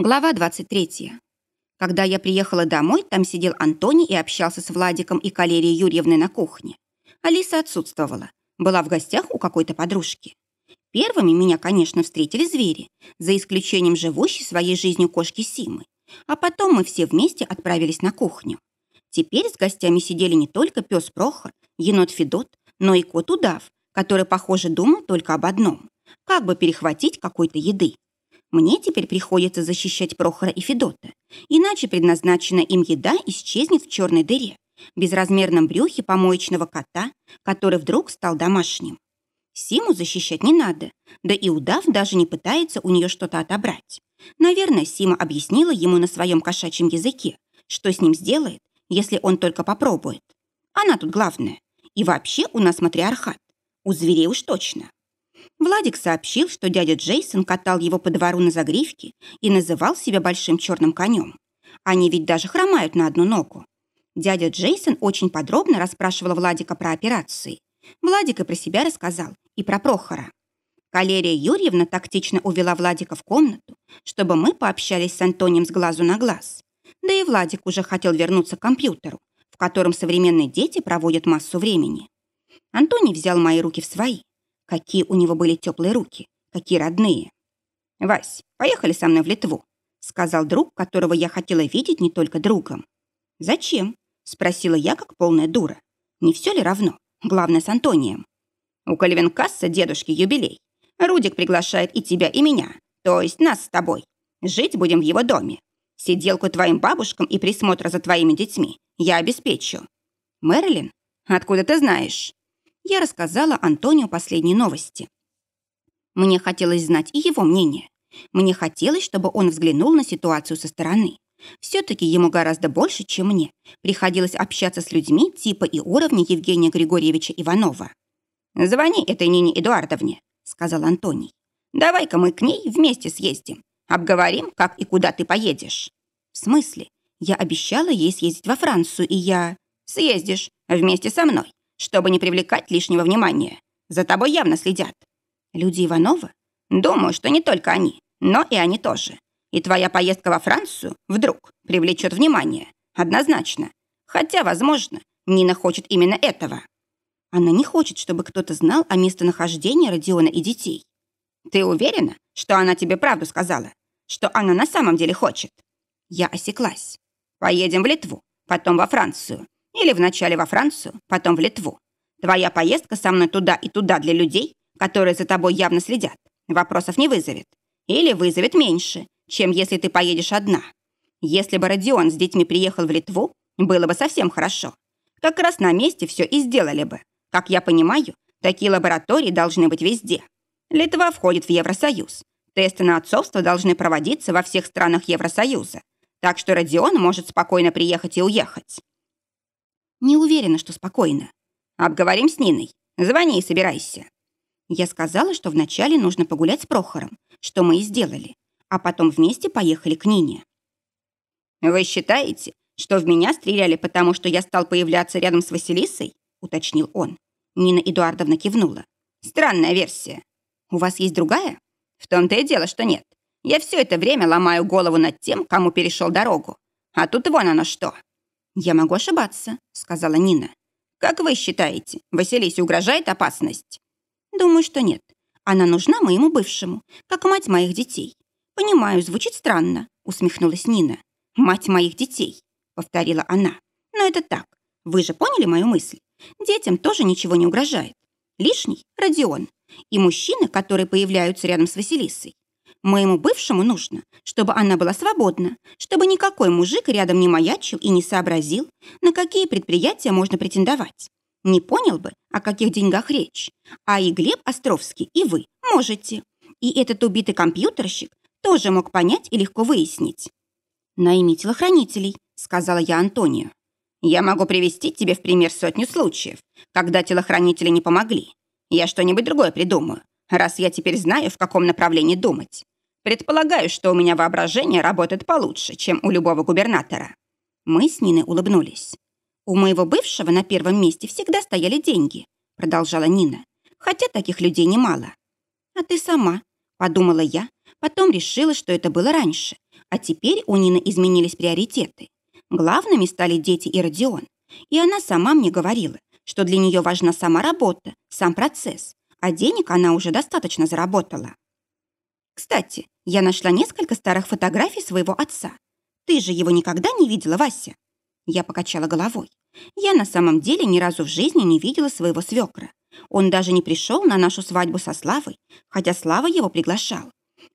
Глава 23. Когда я приехала домой, там сидел Антоний и общался с Владиком и Калерией Юрьевной на кухне. Алиса отсутствовала, была в гостях у какой-то подружки. Первыми меня, конечно, встретили звери, за исключением живущей своей жизнью кошки Симы. А потом мы все вместе отправились на кухню. Теперь с гостями сидели не только пес Прохор, енот Федот, но и кот Удав, который, похоже, думал только об одном – как бы перехватить какой-то еды. Мне теперь приходится защищать Прохора и Федота, иначе предназначенная им еда исчезнет в черной дыре, безразмерном брюхе помоечного кота, который вдруг стал домашним. Симу защищать не надо, да и удав даже не пытается у нее что-то отобрать. Наверное, Сима объяснила ему на своем кошачьем языке, что с ним сделает, если он только попробует. Она тут главная. И вообще у нас матриархат. У зверей уж точно. Владик сообщил, что дядя Джейсон катал его по двору на загривке и называл себя большим черным конем. Они ведь даже хромают на одну ногу. Дядя Джейсон очень подробно расспрашивал Владика про операции. Владик и про себя рассказал, и про Прохора. Калерия Юрьевна тактично увела Владика в комнату, чтобы мы пообщались с Антонием с глазу на глаз. Да и Владик уже хотел вернуться к компьютеру, в котором современные дети проводят массу времени. Антоний взял мои руки в свои. Какие у него были теплые руки, какие родные. «Вась, поехали со мной в Литву», сказал друг, которого я хотела видеть не только другом. «Зачем?» – спросила я, как полная дура. «Не все ли равно? Главное, с Антонием». «У Кальвинкасса дедушки юбилей. Рудик приглашает и тебя, и меня, то есть нас с тобой. Жить будем в его доме. Сиделку твоим бабушкам и присмотр за твоими детьми я обеспечу». «Мэрилин? Откуда ты знаешь?» Я рассказала Антонио последние новости. Мне хотелось знать и его мнение. Мне хотелось, чтобы он взглянул на ситуацию со стороны. Все-таки ему гораздо больше, чем мне. Приходилось общаться с людьми типа и уровня Евгения Григорьевича Иванова. «Звони этой Нине Эдуардовне», — сказал Антоний. «Давай-ка мы к ней вместе съездим. Обговорим, как и куда ты поедешь». «В смысле? Я обещала ей съездить во Францию, и я...» «Съездишь вместе со мной чтобы не привлекать лишнего внимания. За тобой явно следят. Люди Иванова? Думаю, что не только они, но и они тоже. И твоя поездка во Францию вдруг привлечет внимание. Однозначно. Хотя, возможно, Нина хочет именно этого. Она не хочет, чтобы кто-то знал о местонахождении Родиона и детей. Ты уверена, что она тебе правду сказала? Что она на самом деле хочет? Я осеклась. Поедем в Литву, потом во Францию. Или вначале во Францию, потом в Литву. Твоя поездка со мной туда и туда для людей, которые за тобой явно следят, вопросов не вызовет. Или вызовет меньше, чем если ты поедешь одна. Если бы Родион с детьми приехал в Литву, было бы совсем хорошо. Как раз на месте все и сделали бы. Как я понимаю, такие лаборатории должны быть везде. Литва входит в Евросоюз. Тесты на отцовство должны проводиться во всех странах Евросоюза. Так что Родион может спокойно приехать и уехать. Не уверена, что спокойно. Обговорим с Ниной. Звони и собирайся. Я сказала, что вначале нужно погулять с Прохором, что мы и сделали, а потом вместе поехали к Нине. «Вы считаете, что в меня стреляли, потому что я стал появляться рядом с Василисой?» — уточнил он. Нина Эдуардовна кивнула. «Странная версия. У вас есть другая?» «В том-то и дело, что нет. Я все это время ломаю голову над тем, кому перешел дорогу. А тут вон оно что. «Я могу ошибаться», — сказала Нина. «Как вы считаете, Василисе угрожает опасность?» «Думаю, что нет. Она нужна моему бывшему, как мать моих детей». «Понимаю, звучит странно», — усмехнулась Нина. «Мать моих детей», — повторила она. «Но это так. Вы же поняли мою мысль? Детям тоже ничего не угрожает. Лишний — Родион. И мужчины, которые появляются рядом с Василисой, Моему бывшему нужно, чтобы она была свободна, чтобы никакой мужик рядом не маячил и не сообразил, на какие предприятия можно претендовать. Не понял бы, о каких деньгах речь. А и Глеб Островский, и вы можете. И этот убитый компьютерщик тоже мог понять и легко выяснить. «Найми телохранителей», — сказала я Антонию. «Я могу привести тебе в пример сотню случаев, когда телохранители не помогли. Я что-нибудь другое придумаю, раз я теперь знаю, в каком направлении думать. Предполагаю, что у меня воображение работает получше, чем у любого губернатора». Мы с Ниной улыбнулись. «У моего бывшего на первом месте всегда стояли деньги», продолжала Нина. «Хотя таких людей немало». «А ты сама», подумала я, потом решила, что это было раньше. А теперь у Нины изменились приоритеты. Главными стали дети и Родион. И она сама мне говорила, что для нее важна сама работа, сам процесс, а денег она уже достаточно заработала. Кстати, я нашла несколько старых фотографий своего отца. Ты же его никогда не видела, Вася? Я покачала головой. Я на самом деле ни разу в жизни не видела своего свекра. Он даже не пришел на нашу свадьбу со Славой, хотя Слава его приглашал.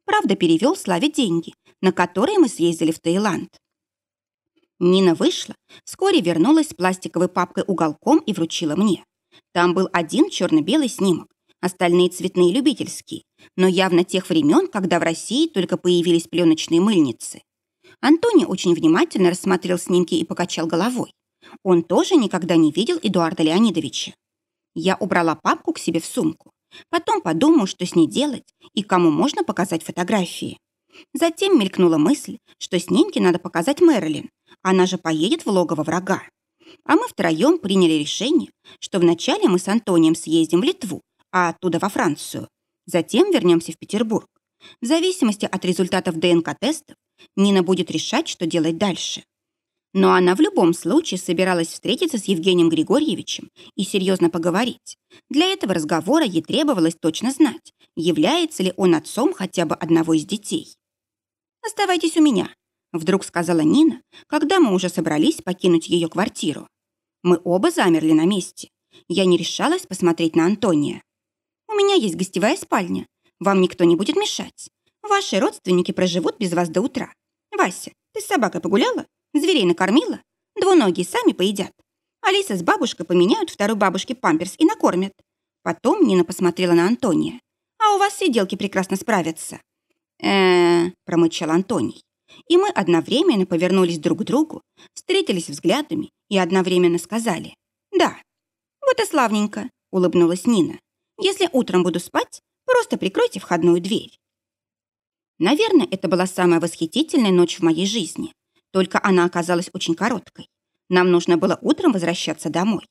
Правда, перевел Славе деньги, на которые мы съездили в Таиланд. Нина вышла, вскоре вернулась с пластиковой папкой уголком и вручила мне. Там был один черно-белый снимок, остальные цветные любительские, но явно тех времен, когда в России только появились пленочные мыльницы. Антоний очень внимательно рассмотрел снимки и покачал головой. Он тоже никогда не видел Эдуарда Леонидовича. Я убрала папку к себе в сумку. Потом подумал, что с ней делать и кому можно показать фотографии. Затем мелькнула мысль, что снимки надо показать Мэрилин. Она же поедет в логово врага. А мы втроем приняли решение, что вначале мы с Антонием съездим в Литву, а оттуда во Францию. Затем вернемся в Петербург. В зависимости от результатов ДНК-тестов Нина будет решать, что делать дальше. Но она в любом случае собиралась встретиться с Евгением Григорьевичем и серьезно поговорить. Для этого разговора ей требовалось точно знать, является ли он отцом хотя бы одного из детей. «Оставайтесь у меня», — вдруг сказала Нина, когда мы уже собрались покинуть ее квартиру. Мы оба замерли на месте. Я не решалась посмотреть на Антония. «У меня есть гостевая спальня. Вам никто не будет мешать. Ваши родственники проживут без вас до утра. Вася, ты с собакой погуляла? Зверей накормила? Двуногие сами поедят. Алиса с бабушкой поменяют второй бабушке памперс и накормят. Потом Нина посмотрела на Антония. А у вас сиделки прекрасно справятся э промычал Антоний. И мы одновременно повернулись друг к другу, встретились взглядами и одновременно сказали «Да». «Вот и славненько», — улыбнулась Нина. «Если утром буду спать, просто прикройте входную дверь». Наверное, это была самая восхитительная ночь в моей жизни. Только она оказалась очень короткой. Нам нужно было утром возвращаться домой.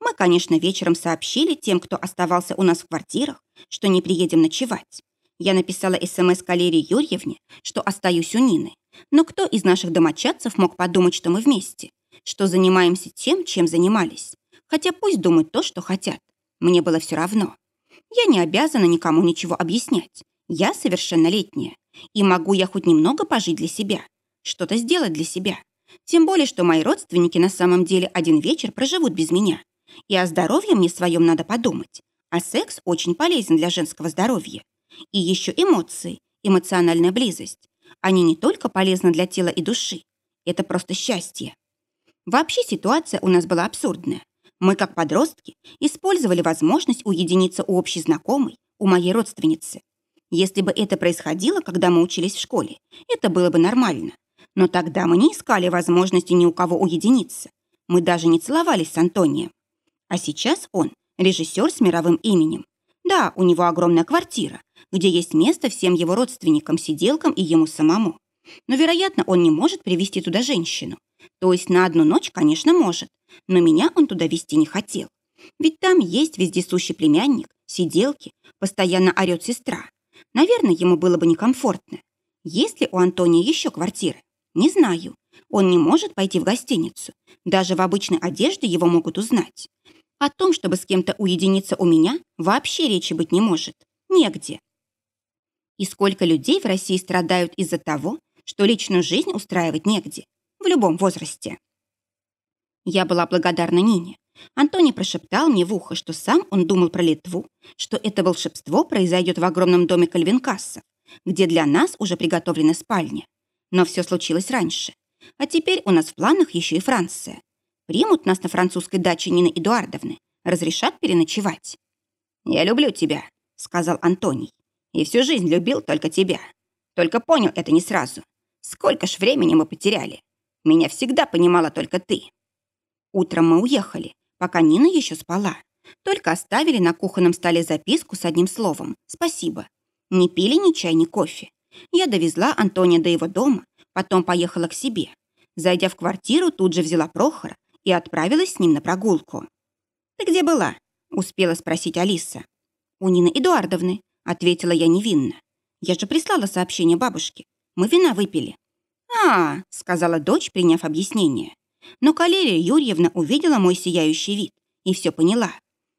Мы, конечно, вечером сообщили тем, кто оставался у нас в квартирах, что не приедем ночевать. Я написала СМС Калерии Юрьевне, что остаюсь у Нины. Но кто из наших домочадцев мог подумать, что мы вместе? Что занимаемся тем, чем занимались? Хотя пусть думают то, что хотят. Мне было все равно. Я не обязана никому ничего объяснять. Я совершеннолетняя. И могу я хоть немного пожить для себя. Что-то сделать для себя. Тем более, что мои родственники на самом деле один вечер проживут без меня. И о здоровье мне своем надо подумать. А секс очень полезен для женского здоровья. И еще эмоции, эмоциональная близость. Они не только полезны для тела и души. Это просто счастье. Вообще ситуация у нас была абсурдная. Мы, как подростки, использовали возможность уединиться у общей знакомой, у моей родственницы. Если бы это происходило, когда мы учились в школе, это было бы нормально. Но тогда мы не искали возможности ни у кого уединиться. Мы даже не целовались с Антонием. А сейчас он режиссер с мировым именем. Да, у него огромная квартира, где есть место всем его родственникам, сиделкам и ему самому. Но, вероятно, он не может привести туда женщину. То есть на одну ночь, конечно, может, но меня он туда вести не хотел. Ведь там есть вездесущий племянник, сиделки, постоянно орёт сестра. Наверное, ему было бы некомфортно. Есть ли у Антония еще квартиры? Не знаю. Он не может пойти в гостиницу. Даже в обычной одежде его могут узнать. О том, чтобы с кем-то уединиться у меня, вообще речи быть не может. Негде. И сколько людей в России страдают из-за того, что личную жизнь устраивать негде, в любом возрасте. Я была благодарна Нине. Антоний прошептал мне в ухо, что сам он думал про Литву, что это волшебство произойдет в огромном доме Кальвинкассов, где для нас уже приготовлена спальня. Но все случилось раньше. А теперь у нас в планах еще и Франция. Примут нас на французской даче Нины Эдуардовны, разрешат переночевать. «Я люблю тебя», — сказал Антоний. И всю жизнь любил только тебя. Только понял это не сразу. Сколько ж времени мы потеряли. Меня всегда понимала только ты. Утром мы уехали, пока Нина еще спала. Только оставили на кухонном столе записку с одним словом «Спасибо». Не пили ни чай, ни кофе. Я довезла Антония до его дома, потом поехала к себе. Зайдя в квартиру, тут же взяла Прохора и отправилась с ним на прогулку. «Ты где была?» — успела спросить Алиса. «У Нины Эдуардовны. Ответила я невинно. Я же прислала сообщение бабушке. Мы вина выпили. «А, — сказала дочь, приняв объяснение. Но Калерия Юрьевна увидела мой сияющий вид и все поняла.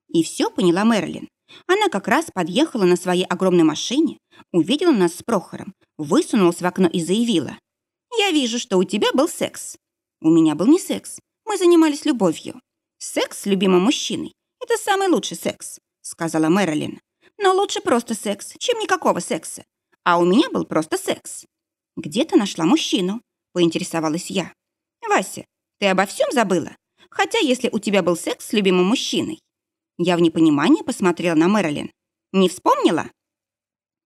И все поняла Мерлин. Она как раз подъехала на своей огромной машине, увидела нас с Прохором, высунулась в окно и заявила. «Я вижу, что у тебя был секс». «У меня был не секс. Мы занимались любовью. Секс с любимым мужчиной – это самый лучший секс», – сказала Мэрилин. «Но лучше просто секс, чем никакого секса. А у меня был просто секс». «Где ты нашла мужчину?» – поинтересовалась я. «Вася, ты обо всем забыла? Хотя если у тебя был секс с любимым мужчиной». Я в непонимании посмотрела на Мэрилин. «Не вспомнила?»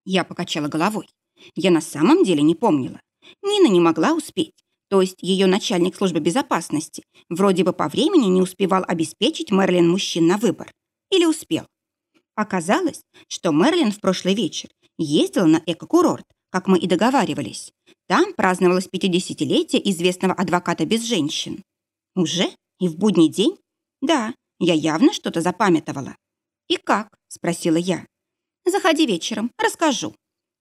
Я покачала головой. Я на самом деле не помнила. Нина не могла успеть. То есть ее начальник службы безопасности вроде бы по времени не успевал обеспечить Мерлин мужчин на выбор. Или успел. Оказалось, что Мерлин в прошлый вечер ездила на эко-курорт, как мы и договаривались. Там праздновалось 50-летие известного адвоката без женщин. Уже? И в будний день? Да, я явно что-то запамятовала. «И как?» – спросила я. «Заходи вечером, расскажу».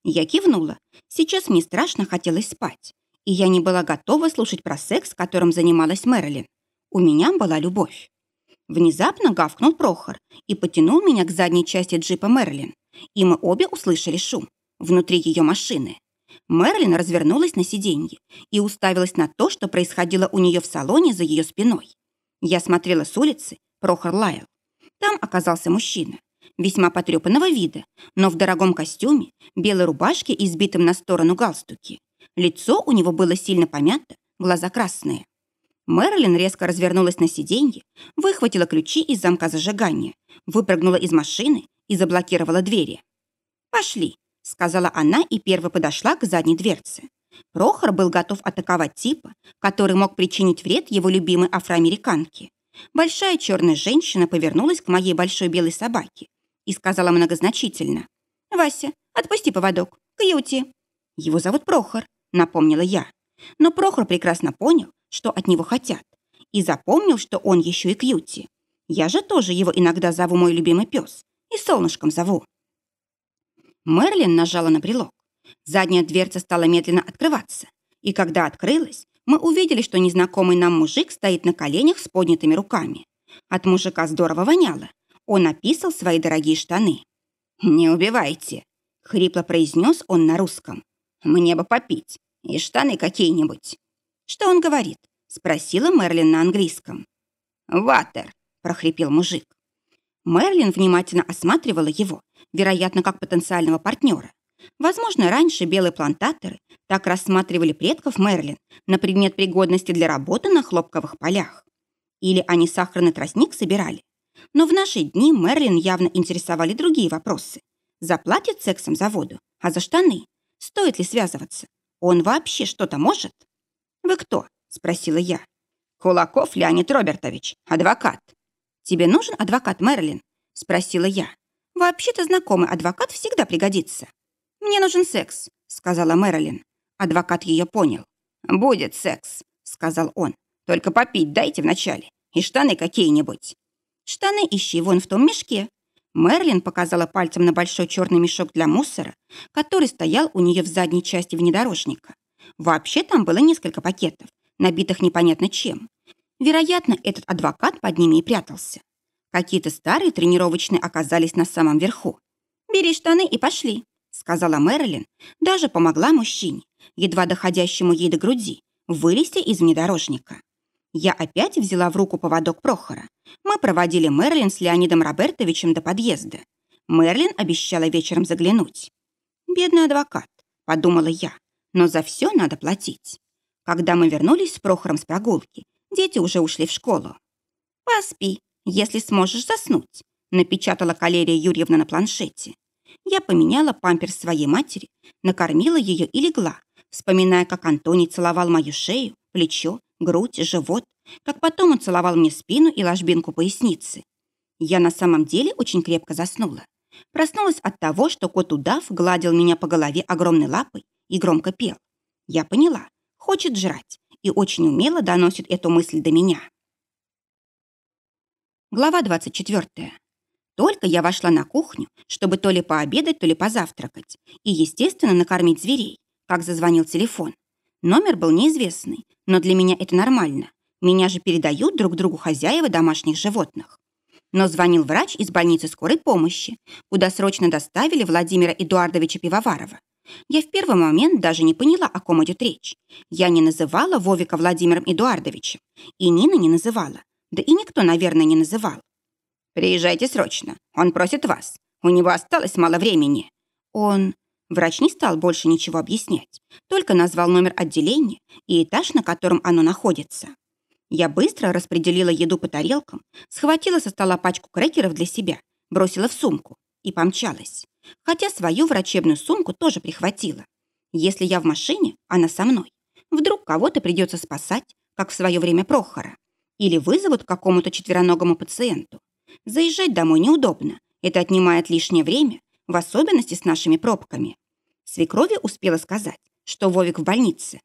Я кивнула. Сейчас мне страшно хотелось спать. И я не была готова слушать про секс, которым занималась Мэрилин. У меня была любовь. Внезапно гавкнул Прохор и потянул меня к задней части джипа Мэрилин. И мы обе услышали шум внутри ее машины. Мерлин развернулась на сиденье и уставилась на то, что происходило у нее в салоне за ее спиной. Я смотрела с улицы, Прохор лаял. Там оказался мужчина, весьма потрепанного вида, но в дорогом костюме, белой рубашке и сбитым на сторону галстуке. Лицо у него было сильно помято, глаза красные. Мерлин резко развернулась на сиденье, выхватила ключи из замка зажигания, выпрыгнула из машины и заблокировала двери. «Пошли», — сказала она и первой подошла к задней дверце. Прохор был готов атаковать типа, который мог причинить вред его любимой афроамериканке. Большая черная женщина повернулась к моей большой белой собаке и сказала многозначительно. «Вася, отпусти поводок. Кьюти». «Его зовут Прохор», — напомнила я. Но Прохор прекрасно понял, что от него хотят, и запомнил, что он еще и Кьюти. Я же тоже его иногда зову мой любимый пес и солнышком зову. Мерлин нажала на брелок. Задняя дверца стала медленно открываться. И когда открылась, мы увидели, что незнакомый нам мужик стоит на коленях с поднятыми руками. От мужика здорово воняло. Он описал свои дорогие штаны. «Не убивайте», — хрипло произнес он на русском. «Мне бы попить. И штаны какие-нибудь». «Что он говорит?» — спросила Мерлин на английском. «Ватер», — прохрипел мужик. Мерлин внимательно осматривала его, вероятно, как потенциального партнера. Возможно, раньше белые плантаторы так рассматривали предков Мерлин на предмет пригодности для работы на хлопковых полях. Или они сахарный тростник собирали. Но в наши дни Мерлин явно интересовали другие вопросы. Заплатит сексом за воду, а за штаны? Стоит ли связываться? Он вообще что-то может? «Вы кто?» – спросила я. «Кулаков Леонид Робертович, адвокат». «Тебе нужен адвокат, Мерлин?» – спросила я. «Вообще-то знакомый адвокат всегда пригодится». «Мне нужен секс», — сказала Мэрилин. Адвокат ее понял. «Будет секс», — сказал он. «Только попить дайте вначале. И штаны какие-нибудь». «Штаны ищи вон в том мешке». Мерлин показала пальцем на большой черный мешок для мусора, который стоял у нее в задней части внедорожника. Вообще там было несколько пакетов, набитых непонятно чем. Вероятно, этот адвокат под ними и прятался. Какие-то старые тренировочные оказались на самом верху. «Бери штаны и пошли», сказала Мэрилин, даже помогла мужчине, едва доходящему ей до груди, вылезти из внедорожника. Я опять взяла в руку поводок Прохора. Мы проводили Мерлин с Леонидом Робертовичем до подъезда. Мерлин обещала вечером заглянуть. «Бедный адвокат», — подумала я, «но за все надо платить». Когда мы вернулись с Прохором с прогулки, дети уже ушли в школу. «Поспи, если сможешь заснуть», — напечатала Калерия Юрьевна на планшете. Я поменяла памперс своей матери, накормила ее и легла, вспоминая, как Антоний целовал мою шею, плечо, грудь, живот, как потом он целовал мне спину и ложбинку поясницы. Я на самом деле очень крепко заснула. Проснулась от того, что кот-удав гладил меня по голове огромной лапой и громко пел. Я поняла, хочет жрать, и очень умело доносит эту мысль до меня. Глава 24. Только я вошла на кухню, чтобы то ли пообедать, то ли позавтракать, и, естественно, накормить зверей, как зазвонил телефон. Номер был неизвестный, но для меня это нормально. Меня же передают друг другу хозяева домашних животных. Но звонил врач из больницы скорой помощи, куда срочно доставили Владимира Эдуардовича Пивоварова. Я в первый момент даже не поняла, о ком идет речь. Я не называла Вовика Владимиром Эдуардовичем, и Нина не называла, да и никто, наверное, не называл. «Приезжайте срочно, он просит вас. У него осталось мало времени». Он... Врач не стал больше ничего объяснять, только назвал номер отделения и этаж, на котором оно находится. Я быстро распределила еду по тарелкам, схватила со стола пачку крекеров для себя, бросила в сумку и помчалась. Хотя свою врачебную сумку тоже прихватила. Если я в машине, она со мной. Вдруг кого-то придется спасать, как в свое время Прохора. Или вызовут какому-то четвероногому пациенту. Заезжать домой неудобно. Это отнимает лишнее время, в особенности с нашими пробками. Свекрови успела сказать, что Вовик в больнице.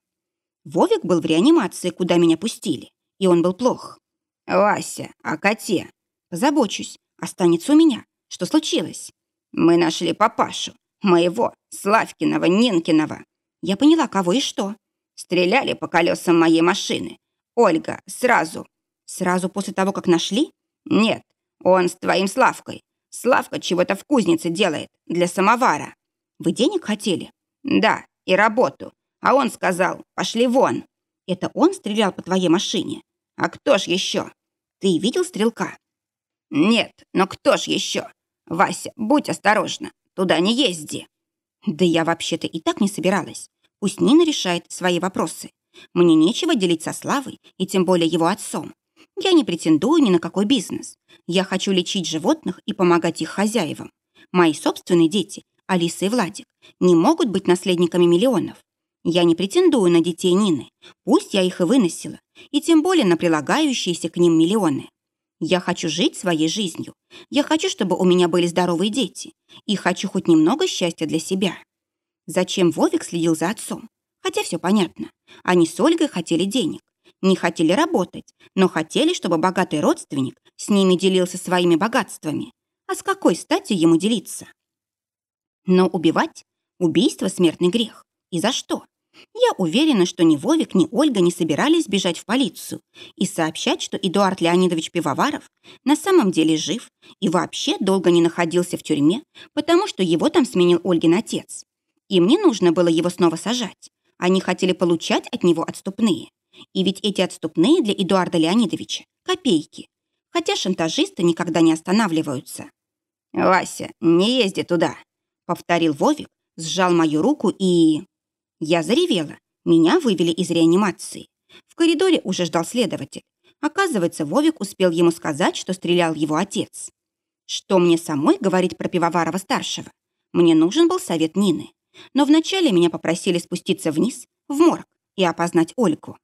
Вовик был в реанимации, куда меня пустили и он был плох. «Вася, а коте?» «Позабочусь. Останется у меня. Что случилось?» «Мы нашли папашу. Моего, Славкиного, Нинкиного». Я поняла, кого и что. Стреляли по колесам моей машины. Ольга, сразу. Сразу после того, как нашли? Нет, он с твоим Славкой. Славка чего-то в кузнице делает, для самовара. Вы денег хотели? Да, и работу. А он сказал, пошли вон. Это он стрелял по твоей машине? А кто ж еще? Ты видел стрелка? Нет, но кто ж еще? Вася, будь осторожна, туда не езди. Да я вообще-то и так не собиралась. Пусть Нина решает свои вопросы. Мне нечего делить со Славой и тем более его отцом. Я не претендую ни на какой бизнес. Я хочу лечить животных и помогать их хозяевам. Мои собственные дети, Алиса и Владик, не могут быть наследниками миллионов. Я не претендую на детей Нины, пусть я их и выносила, и тем более на прилагающиеся к ним миллионы. Я хочу жить своей жизнью. Я хочу, чтобы у меня были здоровые дети. И хочу хоть немного счастья для себя. Зачем Вовик следил за отцом? Хотя все понятно. Они с Ольгой хотели денег. Не хотели работать, но хотели, чтобы богатый родственник с ними делился своими богатствами. А с какой стати ему делиться? Но убивать? Убийство – смертный грех. И за что? Я уверена, что ни Вовик, ни Ольга не собирались бежать в полицию и сообщать, что Эдуард Леонидович Пивоваров на самом деле жив и вообще долго не находился в тюрьме, потому что его там сменил Ольгин отец. Им не нужно было его снова сажать. Они хотели получать от него отступные. И ведь эти отступные для Эдуарда Леонидовича – копейки. Хотя шантажисты никогда не останавливаются. «Вася, не езди туда», – повторил Вовик, сжал мою руку и... Я заревела. Меня вывели из реанимации. В коридоре уже ждал следователь. Оказывается, Вовик успел ему сказать, что стрелял его отец. Что мне самой говорить про Пивоварова-старшего? Мне нужен был совет Нины. Но вначале меня попросили спуститься вниз, в морг, и опознать Ольгу.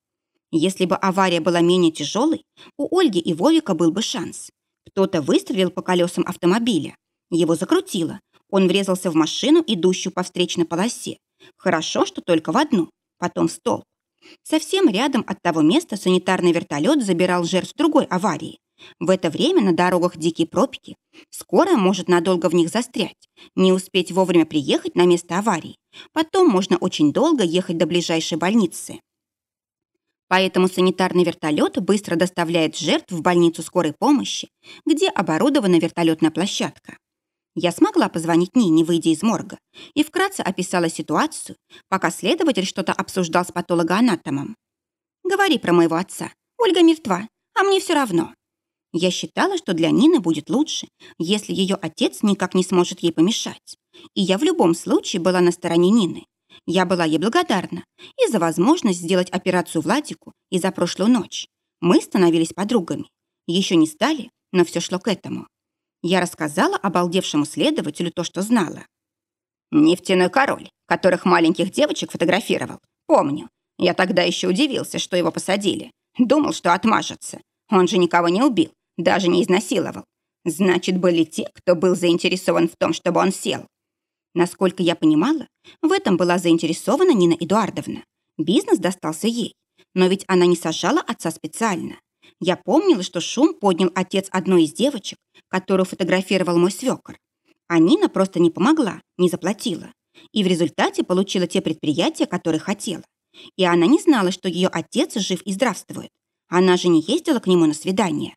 Если бы авария была менее тяжелой, у Ольги и Вовика был бы шанс. Кто-то выстрелил по колесам автомобиля. Его закрутило. Он врезался в машину, идущую по встречной полосе, Хорошо, что только в одну, потом в столб. Совсем рядом от того места санитарный вертолет забирал жертв другой аварии. В это время на дорогах дикие пробки. Скорая может надолго в них застрять, не успеть вовремя приехать на место аварии. Потом можно очень долго ехать до ближайшей больницы. Поэтому санитарный вертолет быстро доставляет жертв в больницу скорой помощи, где оборудована вертолетная площадка. Я смогла позвонить Нине, выйдя из морга, и вкратце описала ситуацию, пока следователь что-то обсуждал с патологоанатомом. «Говори про моего отца. Ольга мертва, а мне все равно». Я считала, что для Нины будет лучше, если ее отец никак не сможет ей помешать. И я в любом случае была на стороне Нины. Я была ей благодарна и за возможность сделать операцию Владику, и за прошлую ночь. Мы становились подругами. Еще не стали, но все шло к этому. Я рассказала обалдевшему следователю то, что знала. «Нефтяной король, которых маленьких девочек фотографировал. Помню. Я тогда еще удивился, что его посадили. Думал, что отмажется. Он же никого не убил, даже не изнасиловал. Значит, были те, кто был заинтересован в том, чтобы он сел. Насколько я понимала, в этом была заинтересована Нина Эдуардовна. Бизнес достался ей. Но ведь она не сажала отца специально. Я помнила, что шум поднял отец одной из девочек, которую фотографировал мой свекор. А Нина просто не помогла, не заплатила. И в результате получила те предприятия, которые хотела. И она не знала, что ее отец жив и здравствует. Она же не ездила к нему на свидание.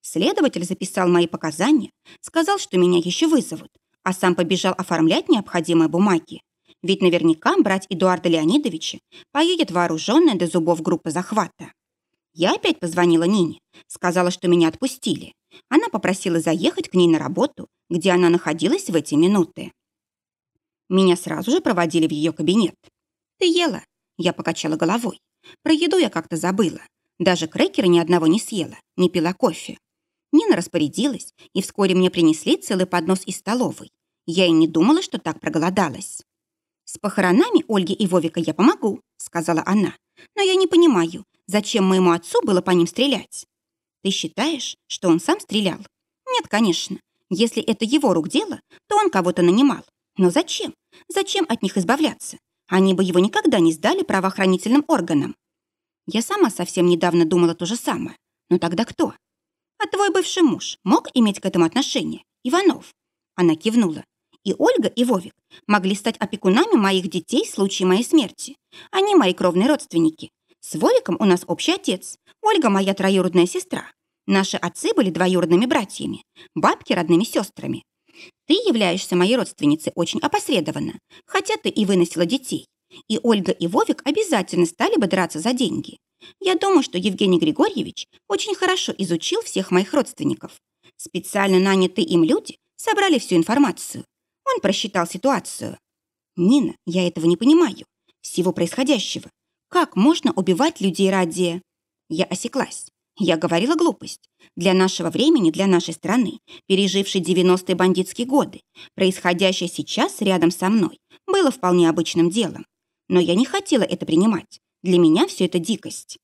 Следователь записал мои показания, сказал, что меня еще вызовут, а сам побежал оформлять необходимые бумаги. Ведь наверняка брать Эдуарда Леонидовича поедет вооруженная до зубов группа захвата. Я опять позвонила Нине, сказала, что меня отпустили. Она попросила заехать к ней на работу, где она находилась в эти минуты. Меня сразу же проводили в ее кабинет. «Ты ела?» Я покачала головой. Про еду я как-то забыла. Даже крекера ни одного не съела, не пила кофе. Нина распорядилась, и вскоре мне принесли целый поднос из столовой. Я и не думала, что так проголодалась. «С похоронами Ольги и Вовика я помогу», — сказала она. «Но я не понимаю, зачем моему отцу было по ним стрелять?» «Ты считаешь, что он сам стрелял?» «Нет, конечно. Если это его рук дело, то он кого-то нанимал. Но зачем? Зачем от них избавляться? Они бы его никогда не сдали правоохранительным органам. Я сама совсем недавно думала то же самое. Но тогда кто? А твой бывший муж мог иметь к этому отношение? Иванов. Она кивнула. И Ольга, и Вовик могли стать опекунами моих детей в случае моей смерти. Они мои кровные родственники. С Вовиком у нас общий отец. Ольга моя троюродная сестра. Наши отцы были двоюродными братьями, бабки родными сестрами. Ты являешься моей родственницей очень опосредованно, хотя ты и выносила детей. И Ольга и Вовик обязательно стали бы драться за деньги. Я думаю, что Евгений Григорьевич очень хорошо изучил всех моих родственников. Специально нанятые им люди собрали всю информацию. Он просчитал ситуацию. Нина, я этого не понимаю. Всего происходящего. Как можно убивать людей ради... Я осеклась. Я говорила глупость. Для нашего времени, для нашей страны, пережившей 90-е бандитские годы, происходящее сейчас рядом со мной было вполне обычным делом. Но я не хотела это принимать. Для меня все это дикость.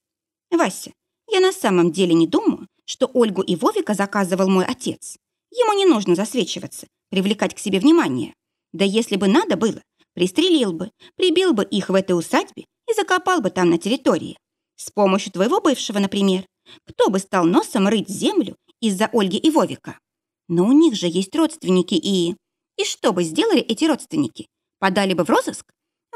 Вася, я на самом деле не думаю, что Ольгу и Вовика заказывал мой отец. Ему не нужно засвечиваться, привлекать к себе внимание. Да если бы надо было, пристрелил бы, прибил бы их в этой усадьбе и закопал бы там на территории. С помощью твоего бывшего, например, кто бы стал носом рыть землю из-за Ольги и Вовика? Но у них же есть родственники и... И что бы сделали эти родственники? Подали бы в розыск?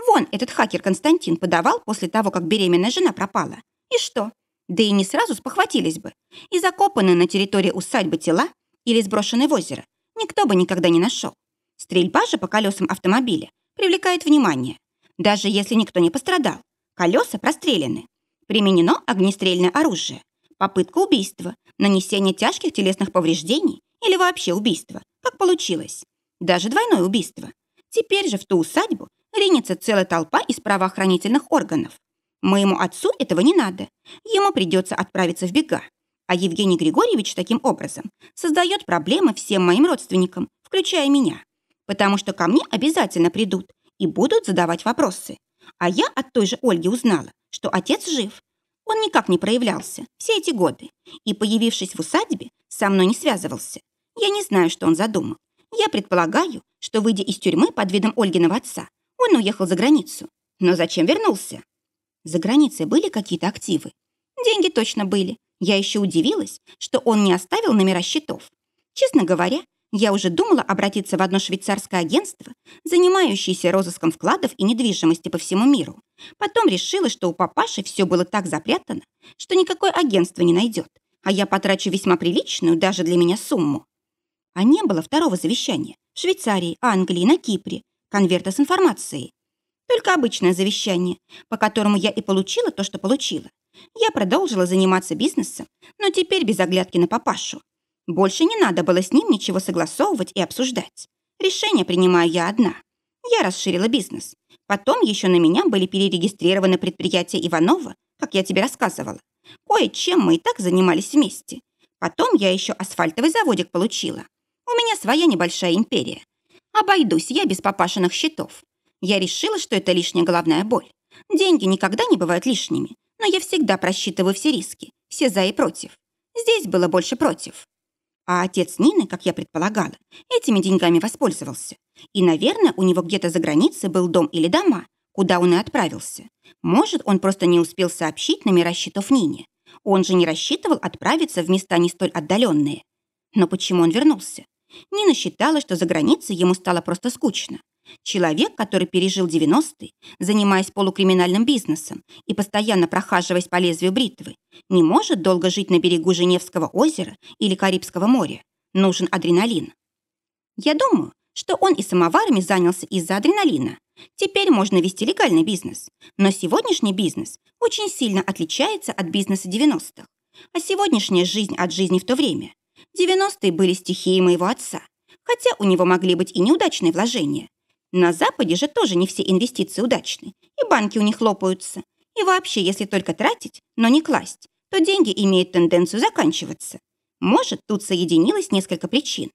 Вон этот хакер Константин подавал после того, как беременная жена пропала. И что? Да и не сразу спохватились бы. И закопанные на территории усадьбы тела или сброшенные в озеро никто бы никогда не нашел. Стрельба же по колесам автомобиля привлекает внимание. Даже если никто не пострадал, колеса прострелены. Применено огнестрельное оружие попытка убийства, нанесение тяжких телесных повреждений или вообще убийство, как получилось. Даже двойное убийство. Теперь же в ту усадьбу ринется целая толпа из правоохранительных органов. Моему отцу этого не надо. Ему придется отправиться в бега. А Евгений Григорьевич таким образом создает проблемы всем моим родственникам, включая меня. Потому что ко мне обязательно придут и будут задавать вопросы. А я от той же Ольги узнала, что отец жив, он никак не проявлялся все эти годы и, появившись в усадьбе, со мной не связывался. Я не знаю, что он задумал. Я предполагаю, что, выйдя из тюрьмы под видом Ольгиного отца, он уехал за границу. Но зачем вернулся? За границей были какие-то активы. Деньги точно были. Я еще удивилась, что он не оставил номера счетов. Честно говоря, я уже думала обратиться в одно швейцарское агентство, занимающееся розыском вкладов и недвижимости по всему миру. Потом решила, что у папаши все было так запрятано, что никакое агентство не найдет, а я потрачу весьма приличную даже для меня сумму. А не было второго завещания в Швейцарии, Англии, на Кипре, конверта с информацией. Только обычное завещание, по которому я и получила то, что получила. Я продолжила заниматься бизнесом, но теперь без оглядки на папашу. Больше не надо было с ним ничего согласовывать и обсуждать. Решение принимаю я одна. Я расширила бизнес. Потом еще на меня были перерегистрированы предприятия Иванова, как я тебе рассказывала. Кое-чем мы и так занимались вместе. Потом я еще асфальтовый заводик получила. У меня своя небольшая империя. Обойдусь я без папашиных счетов. Я решила, что это лишняя головная боль. Деньги никогда не бывают лишними, но я всегда просчитываю все риски, все за и против. Здесь было больше против. А отец Нины, как я предполагала, этими деньгами воспользовался. И, наверное, у него где-то за границей был дом или дома, куда он и отправился. Может, он просто не успел сообщить номера счетов Нине. Он же не рассчитывал отправиться в места не столь отдаленные. Но почему он вернулся? Нина считала, что за границей ему стало просто скучно. Человек, который пережил 90-е, занимаясь полукриминальным бизнесом и постоянно прохаживаясь по лезвию бритвы, не может долго жить на берегу Женевского озера или Карибского моря. Нужен адреналин. Я думаю, что он и самоварами занялся из-за адреналина. Теперь можно вести легальный бизнес. Но сегодняшний бизнес очень сильно отличается от бизнеса 90-х. А сегодняшняя жизнь от жизни в то время. 90-е были стихией моего отца. Хотя у него могли быть и неудачные вложения. На Западе же тоже не все инвестиции удачны, и банки у них лопаются. И вообще, если только тратить, но не класть, то деньги имеют тенденцию заканчиваться. Может, тут соединилось несколько причин.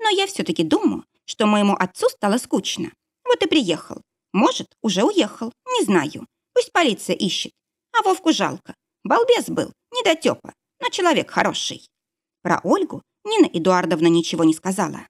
Но я все-таки думаю, что моему отцу стало скучно. Вот и приехал. Может, уже уехал, не знаю. Пусть полиция ищет. А Вовку жалко. Балбес был, недотепа, но человек хороший. Про Ольгу Нина Эдуардовна ничего не сказала.